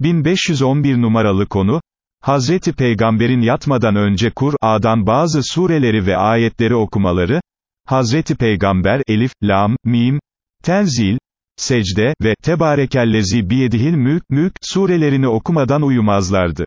1511 numaralı konu, Hazreti Peygamber'in yatmadan önce Kur'a'dan bazı sureleri ve ayetleri okumaları, Hazreti Peygamber, Elif, Lam, Mim, Tenzil, Secde ve Tebarekellezi biyedihil mülk, mülk surelerini okumadan uyumazlardı.